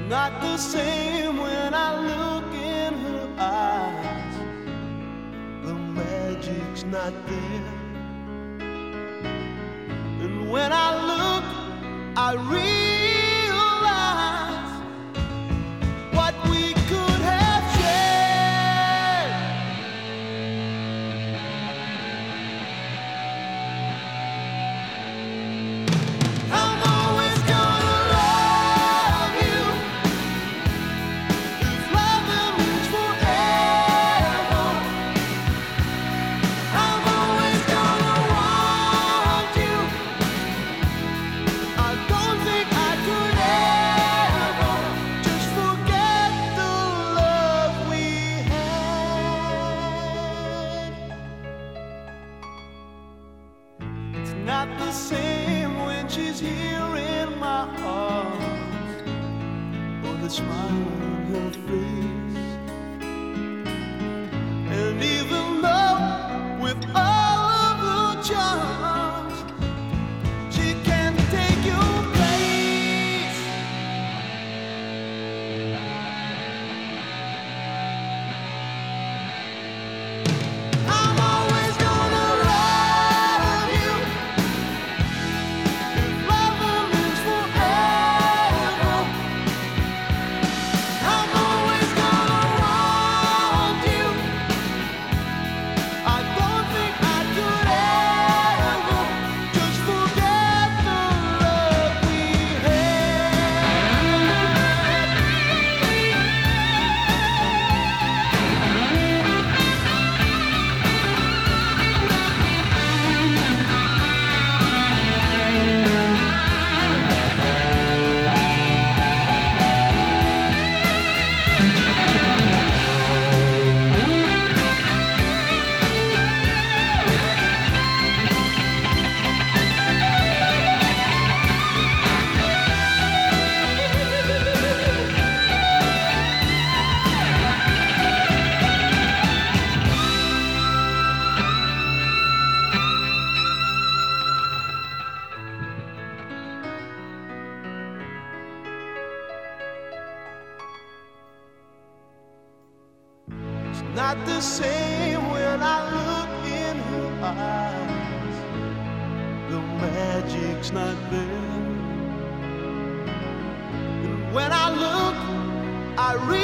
not the same when I look in her eyes. The magic's not there. And when I look, I realize not the same when she's here in my arms, or the smile on her face. not the same when I look in her eyes. The magic's not there. And when I look, I realize.